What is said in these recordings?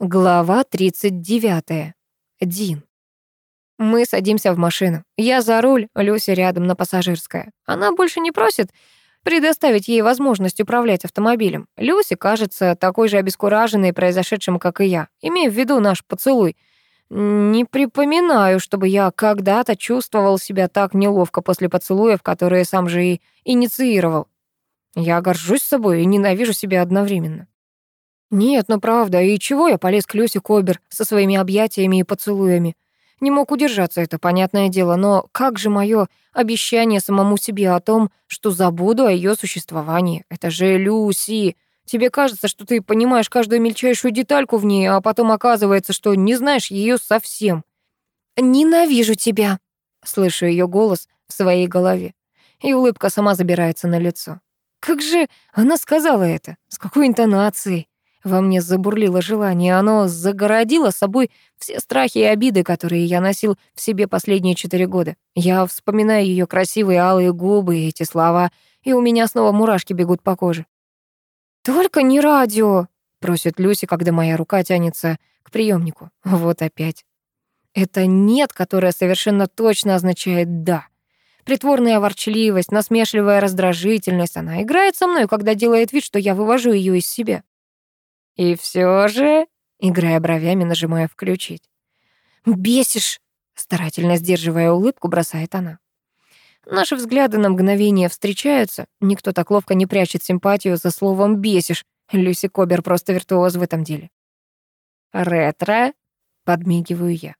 Глава 39. Дин. Мы садимся в машину. Я за руль, Люся рядом на пассажирское. Она больше не просит предоставить ей возможность управлять автомобилем. Люси кажется такой же обескураженной произошедшим, как и я, имея в виду наш поцелуй. Не припоминаю, чтобы я когда-то чувствовал себя так неловко после поцелуев, которые сам же и инициировал. Я горжусь собой и ненавижу себя одновременно. Нет, ну правда, и чего я полез к Люсе Кобер со своими объятиями и поцелуями? Не мог удержаться, это понятное дело, но как же мое обещание самому себе о том, что забуду о ее существовании? Это же Люси. Тебе кажется, что ты понимаешь каждую мельчайшую детальку в ней, а потом оказывается, что не знаешь ее совсем. «Ненавижу тебя», — слышу ее голос в своей голове, и улыбка сама забирается на лицо. Как же она сказала это? С какой интонацией? Во мне забурлило желание, оно загородило собой все страхи и обиды, которые я носил в себе последние четыре года. Я вспоминаю ее красивые алые губы и эти слова, и у меня снова мурашки бегут по коже. «Только не радио!» — просит Люси, когда моя рука тянется к приемнику. Вот опять. Это «нет», которое совершенно точно означает «да». Притворная ворчливость, насмешливая раздражительность. Она играет со мной, когда делает вид, что я вывожу ее из себя. И все же, играя бровями, нажимая «включить». «Бесишь!» — старательно сдерживая улыбку, бросает она. Наши взгляды на мгновение встречаются. Никто так ловко не прячет симпатию за словом «бесишь». Люси Кобер просто виртуоз в этом деле. «Ретро?» — подмигиваю я.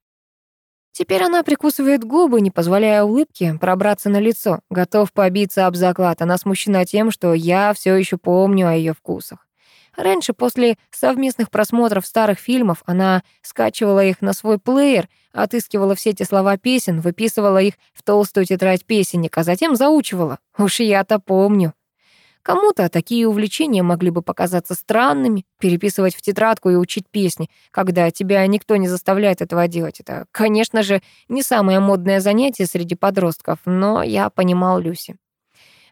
Теперь она прикусывает губы, не позволяя улыбке пробраться на лицо. Готов побиться об заклад. Она смущена тем, что я все еще помню о ее вкусах. Раньше, после совместных просмотров старых фильмов, она скачивала их на свой плеер, отыскивала все эти слова песен, выписывала их в толстую тетрадь песенник, а затем заучивала. Уж я-то помню. Кому-то такие увлечения могли бы показаться странными, переписывать в тетрадку и учить песни, когда тебя никто не заставляет этого делать. Это, конечно же, не самое модное занятие среди подростков, но я понимал Люси.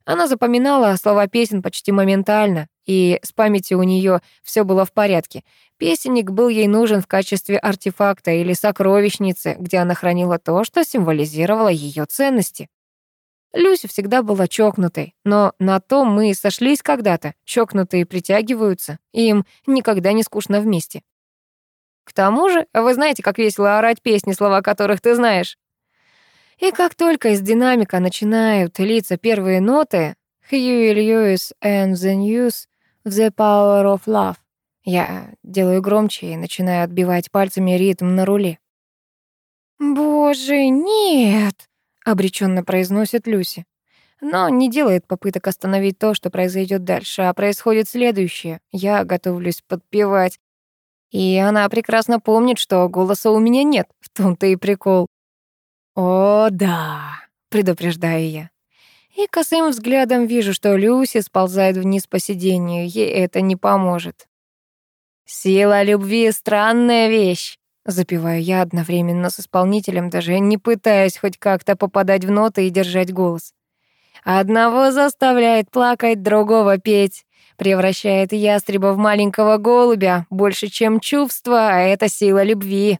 Она запоминала слова песен почти моментально, и с памятью у нее все было в порядке. Песенник был ей нужен в качестве артефакта или сокровищницы, где она хранила то, что символизировало ее ценности. Люся всегда была чокнутой, но на том мы сошлись когда-то. Чокнутые притягиваются, и им никогда не скучно вместе. К тому же, вы знаете, как весело орать песни, слова которых ты знаешь. И как только из динамика начинают литься первые ноты «Huey Lewis and the News», «The Power of Love», я делаю громче и начинаю отбивать пальцами ритм на руле. «Боже, нет!» — обреченно произносит Люси. Но не делает попыток остановить то, что произойдет дальше, а происходит следующее. Я готовлюсь подпевать. И она прекрасно помнит, что голоса у меня нет, в том-то и прикол. «О, да», — предупреждаю я. И косым взглядом вижу, что Люси сползает вниз по сиденью, ей это не поможет. «Сила любви — странная вещь», — запеваю я одновременно с исполнителем, даже не пытаясь хоть как-то попадать в ноты и держать голос. Одного заставляет плакать, другого петь. Превращает ястреба в маленького голубя, больше, чем чувство, а это сила любви.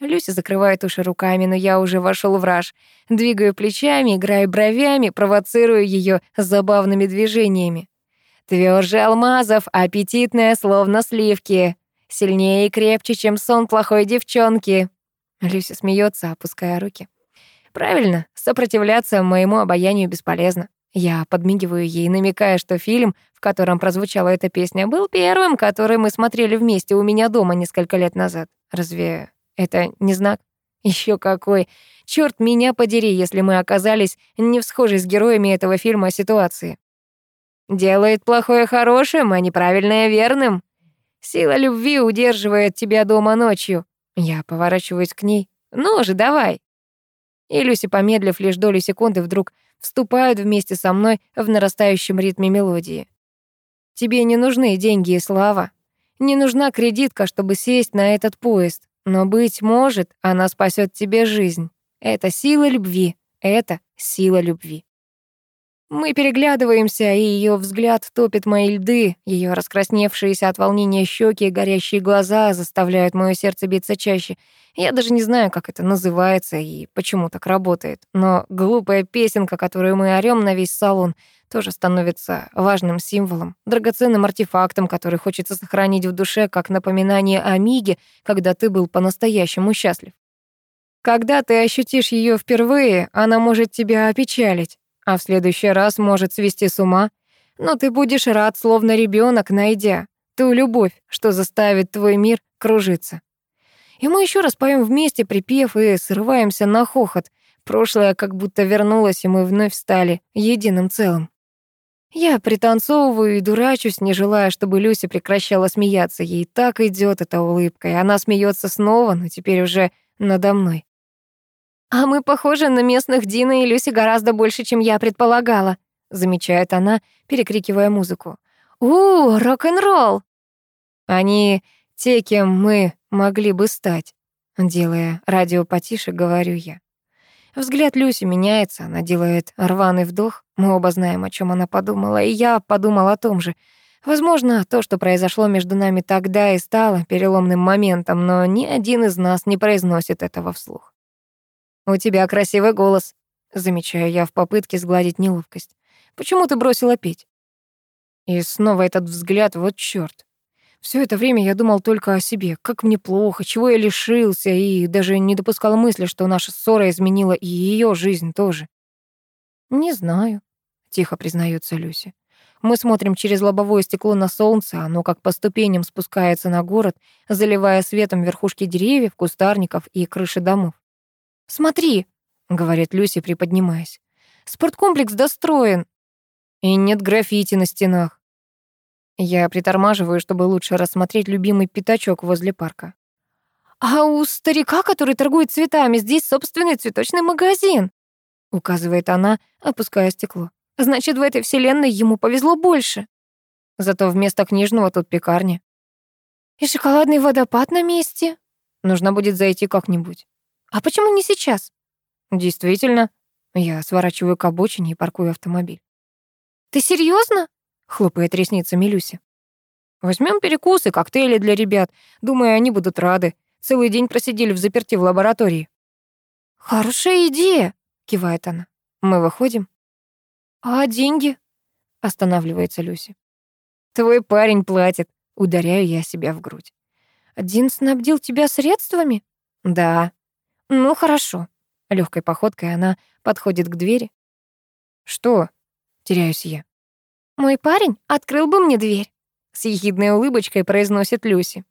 Люся закрывает уши руками, но я уже вошел в раж. Двигаю плечами, играю бровями, провоцирую ее забавными движениями. Твёрже алмазов, аппетитная, словно сливки. Сильнее и крепче, чем сон плохой девчонки. Люся смеется, опуская руки. Правильно, сопротивляться моему обаянию бесполезно. Я подмигиваю ей, намекая, что фильм, в котором прозвучала эта песня, был первым, который мы смотрели вместе у меня дома несколько лет назад. Разве это не знак? Еще какой. Черт меня подери, если мы оказались не в схожей с героями этого фильма ситуации. Делает плохое хорошим, а неправильное верным. Сила любви удерживает тебя дома ночью. Я поворачиваюсь к ней. Ну же, давай. И Люси, помедлив лишь долю секунды, вдруг вступают вместе со мной в нарастающем ритме мелодии. Тебе не нужны деньги и слава. Не нужна кредитка, чтобы сесть на этот поезд. Но, быть может, она спасет тебе жизнь. Это сила любви. Это сила любви. Мы переглядываемся, и ее взгляд топит мои льды, ее раскрасневшиеся от волнения щеки и горящие глаза заставляют мое сердце биться чаще. Я даже не знаю, как это называется и почему так работает, но глупая песенка, которую мы орём на весь салон, тоже становится важным символом, драгоценным артефактом, который хочется сохранить в душе как напоминание о миге, когда ты был по-настоящему счастлив. Когда ты ощутишь ее впервые, она может тебя опечалить, а в следующий раз может свести с ума, но ты будешь рад, словно ребенок, найдя ту любовь, что заставит твой мир кружиться. И мы еще раз поем вместе припев и срываемся на хохот. Прошлое как будто вернулось, и мы вновь стали единым целым. Я пританцовываю и дурачусь, не желая, чтобы Люся прекращала смеяться. Ей так идет эта улыбка, и она смеется снова, но теперь уже надо мной. «А мы похожи на местных Дина и Люси гораздо больше, чем я предполагала», замечает она, перекрикивая музыку. «У, рок-н-ролл!» Они те, кем мы могли бы стать. Делая радио потише, говорю я. Взгляд Люси меняется, она делает рваный вдох. Мы оба знаем, о чем она подумала, и я подумал о том же. Возможно, то, что произошло между нами тогда и стало переломным моментом, но ни один из нас не произносит этого вслух. «У тебя красивый голос», — замечаю я в попытке сгладить неловкость. «Почему ты бросила петь?» И снова этот взгляд, вот чёрт. Все это время я думал только о себе, как мне плохо, чего я лишился, и даже не допускал мысли, что наша ссора изменила и ее жизнь тоже. «Не знаю», — тихо признается Люси. Мы смотрим через лобовое стекло на солнце, оно как по ступеням спускается на город, заливая светом верхушки деревьев, кустарников и крыши домов. «Смотри», — говорит Люси, приподнимаясь. «Спорткомплекс достроен». «И нет граффити на стенах». Я притормаживаю, чтобы лучше рассмотреть любимый пятачок возле парка. «А у старика, который торгует цветами, здесь собственный цветочный магазин», — указывает она, опуская стекло. «Значит, в этой вселенной ему повезло больше. Зато вместо книжного тут пекарня. И шоколадный водопад на месте. Нужно будет зайти как-нибудь. А почему не сейчас? Действительно. Я сворачиваю к обочине и паркую автомобиль. Ты серьезно? хлопает ресницами Люся. Возьмем перекусы, коктейли для ребят. Думаю, они будут рады. Целый день просидели в заперти в лаборатории. Хорошая идея, кивает она. Мы выходим. А деньги? Останавливается Люся. Твой парень платит. Ударяю я себя в грудь. Один снабдил тебя средствами? Да. «Ну, хорошо». Легкой походкой она подходит к двери. «Что?» — теряюсь я. «Мой парень открыл бы мне дверь», — с ехидной улыбочкой произносит Люси.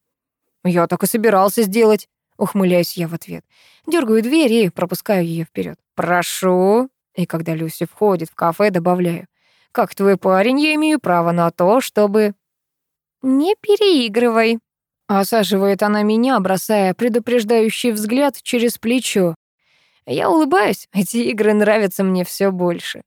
«Я так и собирался сделать», — ухмыляюсь я в ответ. Дергаю дверь и пропускаю ее вперед. «Прошу». И когда Люси входит в кафе, добавляю. «Как твой парень, я имею право на то, чтобы...» «Не переигрывай», Осаживает она меня, бросая предупреждающий взгляд через плечо. Я улыбаюсь, эти игры нравятся мне все больше.